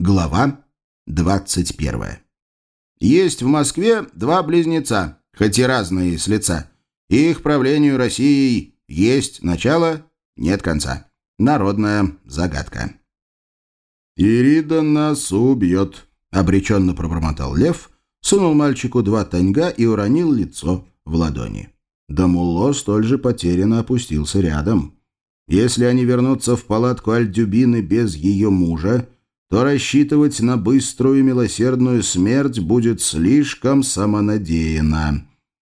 Глава 21. Есть в Москве два близнеца, хоть и разные с лица. Их правлению Россией есть начало, нет конца. Народная загадка. «Ирида нас убьет», — обреченно пробормотал лев, сунул мальчику два таньга и уронил лицо в ладони. Дамулло столь же потерянно опустился рядом. Если они вернутся в палатку Альдюбины без ее мужа, то рассчитывать на быструю милосердную смерть будет слишком самонадеянно.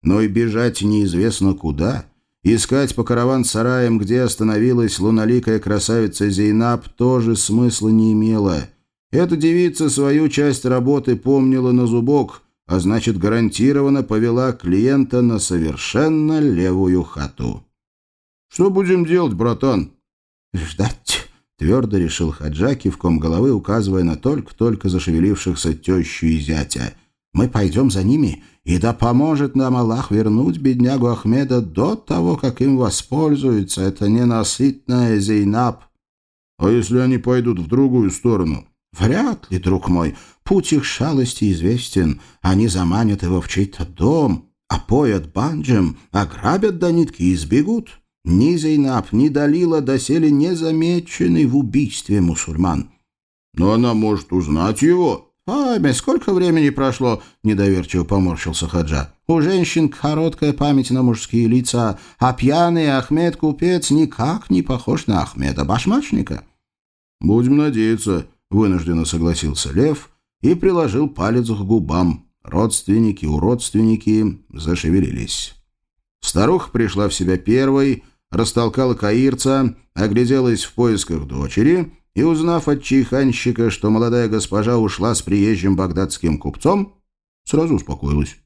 Но и бежать неизвестно куда, искать по караван-сараям, где остановилась луналикая красавица Зейнаб, тоже смысла не имело. Эта девица свою часть работы помнила на зубок, а значит гарантированно повела клиента на совершенно левую хату. «Что будем делать, братан?» «Ждать», — твердо решил Хаджа, кивком головы указывая на только-только зашевелившихся тещу и зятя. «Мы пойдем за ними, и да поможет нам Аллах вернуть беднягу Ахмеда до того, как им воспользуется эта ненасытная Зейнаб». «А если они пойдут в другую сторону?» «Вряд ли, друг мой. Путь их шалости известен. Они заманят его в чей-то дом, опоят банджем, ограбят до нитки и сбегут». Ни Зейнаб, ни Далила доселе не замечены в убийстве мусульман. Но она может узнать его. «Память, сколько времени прошло?» — недоверчиво поморщился Хаджа. «У женщин короткая память на мужские лица, а пьяный Ахмед-купец никак не похож на Ахмеда Башмачника». «Будем надеяться», — вынужденно согласился Лев и приложил палец к губам. Родственники у родственники зашевелились. Старуха пришла в себя первой, растолкала каирца, огляделась в поисках дочери и, узнав от чайханщика, что молодая госпожа ушла с приезжим багдадским купцом, сразу успокоилась.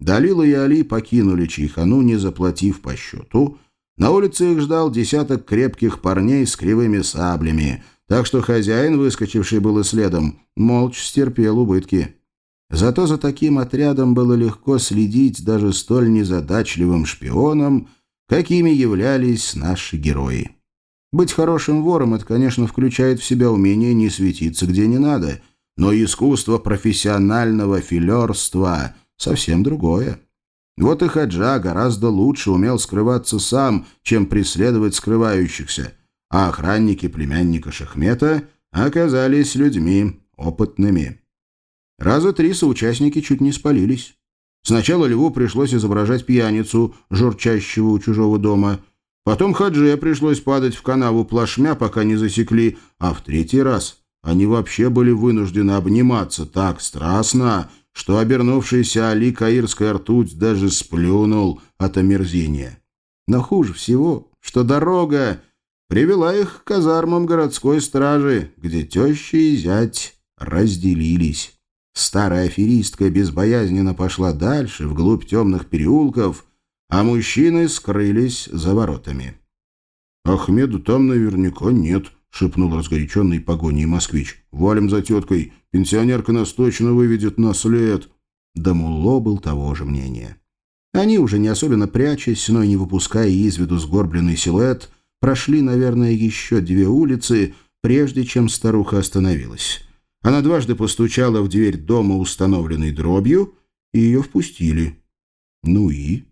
Далила и Али покинули чайхану, не заплатив по счету. На улице их ждал десяток крепких парней с кривыми саблями, так что хозяин, выскочивший было следом, молча стерпел убытки. Зато за таким отрядом было легко следить даже столь незадачливым шпионам, какими являлись наши герои. Быть хорошим вором — это, конечно, включает в себя умение не светиться где не надо, но искусство профессионального филерства — совсем другое. Вот и Хаджа гораздо лучше умел скрываться сам, чем преследовать скрывающихся, а охранники племянника Шахмета оказались людьми опытными. Раза три соучастники чуть не спалились. Сначала Льву пришлось изображать пьяницу, журчащего у чужого дома. Потом Хадже пришлось падать в канаву плашмя, пока не засекли. А в третий раз они вообще были вынуждены обниматься так страстно, что обернувшийся Али Каирская ртуть даже сплюнул от омерзения. Но хуже всего, что дорога привела их к казармам городской стражи, где теща и зять разделились. Старая аферистка безбоязненно пошла дальше, вглубь темных переулков, а мужчины скрылись за воротами. «Ахмеда там наверняка нет», — шепнул разгоряченный погоней москвич. «Валим за теткой. Пенсионерка нас точно выведет на след». Дамулло был того же мнения. Они, уже не особенно прячась, но и не выпуская из виду сгорбленный силуэт, прошли, наверное, еще две улицы, прежде чем старуха остановилась. Она дважды постучала в дверь дома, установленной дробью, и ее впустили. Ну и?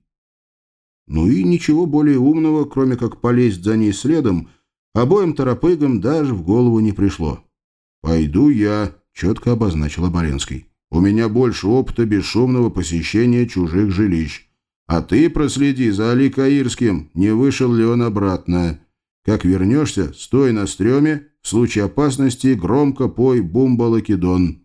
Ну и ничего более умного, кроме как полезть за ней следом, обоим торопыгам даже в голову не пришло. «Пойду я», — четко обозначил Оборенский. «У меня больше опыта бесшумного посещения чужих жилищ. А ты проследи за Али Каирским, не вышел ли он обратно. Как вернешься, стой на стреме в случае опасности громко пой бумбалакидон.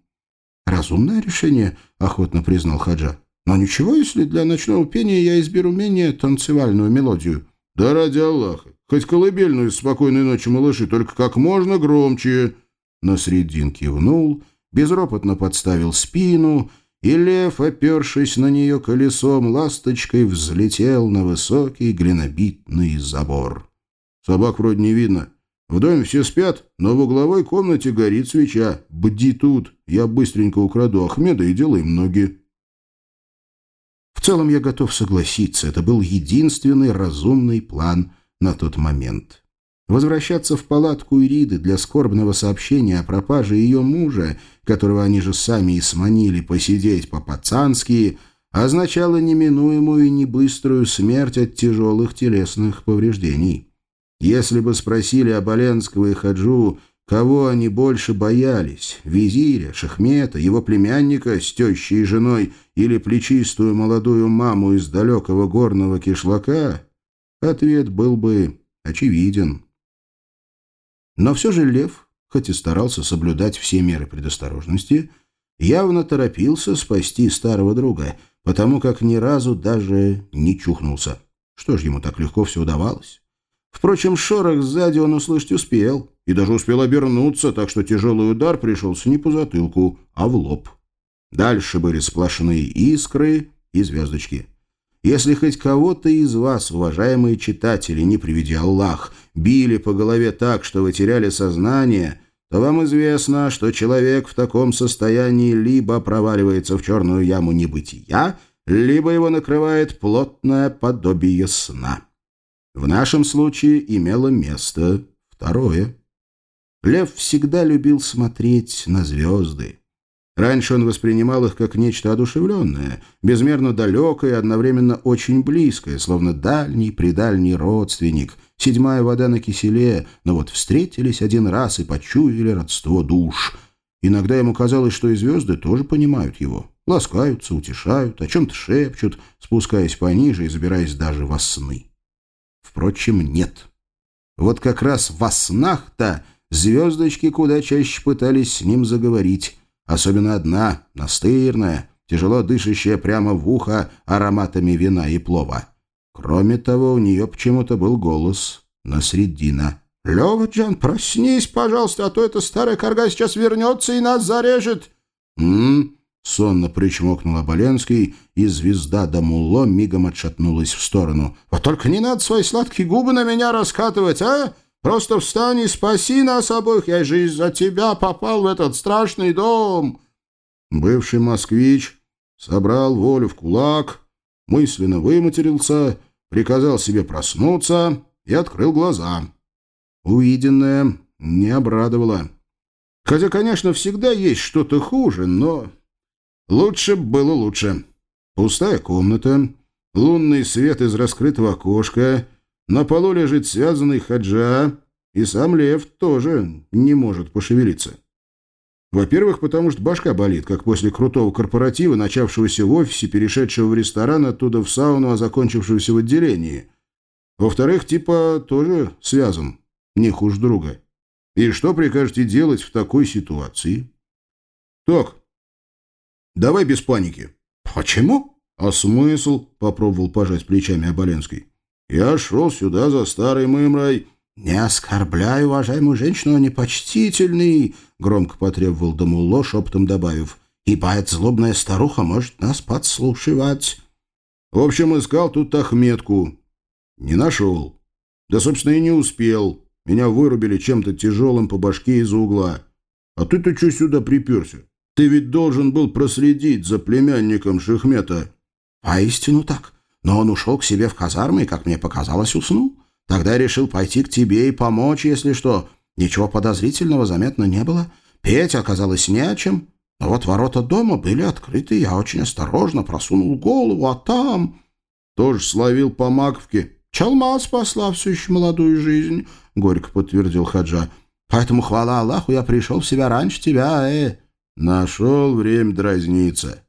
«Разумное решение», — охотно признал Хаджа. «Но ничего, если для ночного пения я изберу менее танцевальную мелодию». «Да ради Аллаха! Хоть колыбельную «Спокойной ночи, малыши», только как можно громче!» Насреддин кивнул, безропотно подставил спину, и лев, опершись на нее колесом, ласточкой взлетел на высокий глинобитный забор. «Собак вроде не видно. В доме все спят, но в угловой комнате горит свеча. Бди тут, я быстренько украду Ахмеда и делаем ноги. В целом я готов согласиться, это был единственный разумный план на тот момент. Возвращаться в палатку Ириды для скорбного сообщения о пропаже ее мужа, которого они же сами и сманили посидеть по-пацански, означало неминуемую и небыструю смерть от тяжелых телесных повреждений. Если бы спросили Оболенского и Хаджу, кого они больше боялись, визиря, шахмета, его племянника с тещей и женой или плечистую молодую маму из далекого горного кишлака, ответ был бы очевиден. Но все же Лев, хоть и старался соблюдать все меры предосторожности, явно торопился спасти старого друга, потому как ни разу даже не чухнулся. Что ж ему так легко все удавалось? Впрочем, шорох сзади он услышать успел, и даже успел обернуться, так что тяжелый удар пришелся не по затылку, а в лоб. Дальше были сплошные искры и звездочки. Если хоть кого-то из вас, уважаемые читатели, не приведи Аллах, били по голове так, что вы теряли сознание, то вам известно, что человек в таком состоянии либо проваливается в черную яму небытия, либо его накрывает плотное подобие сна. В нашем случае имело место второе. Лев всегда любил смотреть на звезды. Раньше он воспринимал их как нечто одушевленное, безмерно далекое и одновременно очень близкое, словно дальний-предальний родственник, седьмая вода на киселе, но вот встретились один раз и почуяли родство душ. Иногда ему казалось, что и звезды тоже понимают его, ласкаются, утешают, о чем-то шепчут, спускаясь пониже и забираясь даже во сны. Впрочем, нет. Вот как раз во снах-то звездочки куда чаще пытались с ним заговорить, Особенно одна, настырная, тяжело дышащая прямо в ухо ароматами вина и плова. Кроме того, у нее почему-то был голос Насреддина. «Лева, Джан, проснись, пожалуйста, а то эта старая корга сейчас вернется и нас зарежет!» «М-м-м!» Сонно причмокнул Оболенский, и звезда Дамуло мигом отшатнулась в сторону. «Вот только не надо свои сладкие губы на меня раскатывать, а! Просто встань и спаси нас обоих. Я же из-за тебя попал в этот страшный дом. Бывший москвич собрал волю в кулак, мысленно выматерился, приказал себе проснуться и открыл глаза. Увиденное не обрадовало. Хотя, конечно, всегда есть что-то хуже, но лучше было лучше. Пустая комната, лунный свет из раскрытого окошка — на полу лежит связанный хаджа, и сам лев тоже не может пошевелиться. Во-первых, потому что башка болит, как после крутого корпоратива, начавшегося в офисе, перешедшего в ресторан, оттуда в сауну, а закончившегося в отделении. Во-вторых, типа тоже связан, не хуже друга. И что прикажете делать в такой ситуации? Так, давай без паники. Почему? А смысл? Попробовал пожать плечами Оболенский. Я шел сюда за старой мымрой. — Не оскорбляй уважаемую женщину, а непочтительный, — громко потребовал Дамулло, шепотом добавив. — Ибо эта злобная старуха может нас подслушивать. В общем, искал тут Ахметку. Не нашел. Да, собственно, и не успел. Меня вырубили чем-то тяжелым по башке из угла. А ты-то что сюда приперся? Ты ведь должен был проследить за племянником Шехмета. — А истину так. Но он ушел к себе в казармы и, как мне показалось, уснул. Тогда я решил пойти к тебе и помочь, если что. Ничего подозрительного заметно не было. Петь оказалось не о чем. Но вот ворота дома были открыты, я очень осторожно просунул голову, а там... Тоже словил по маковке. «Чалма спасла всю еще молодую жизнь», — горько подтвердил Хаджа. «Поэтому, хвала Аллаху, я пришел в себя раньше тебя, э». «Нашел время дразниться.